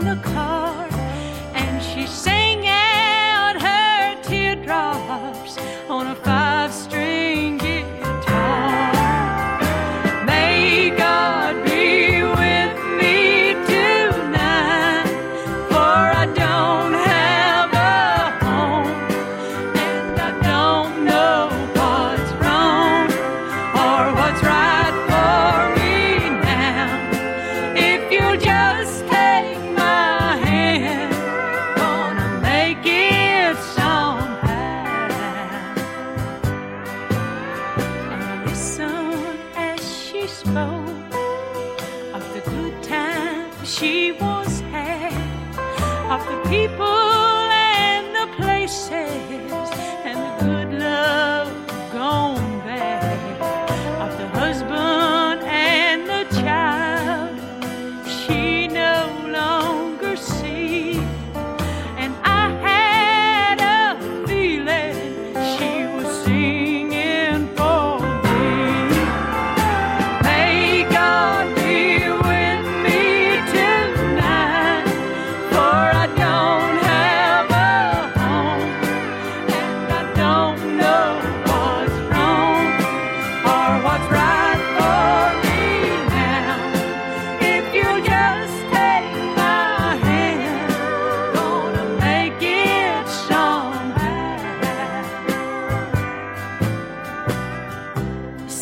in the car, and she sang out her teardrops on a five she was head of the people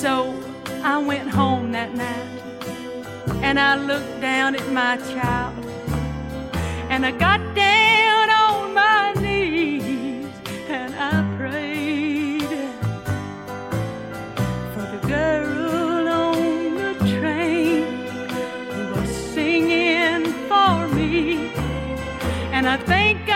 So I went home that night and I looked down at my child and I got down on my knees and I prayed for the girl on the train who was singing for me. And I think